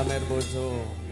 Oke, makasih pamer boso.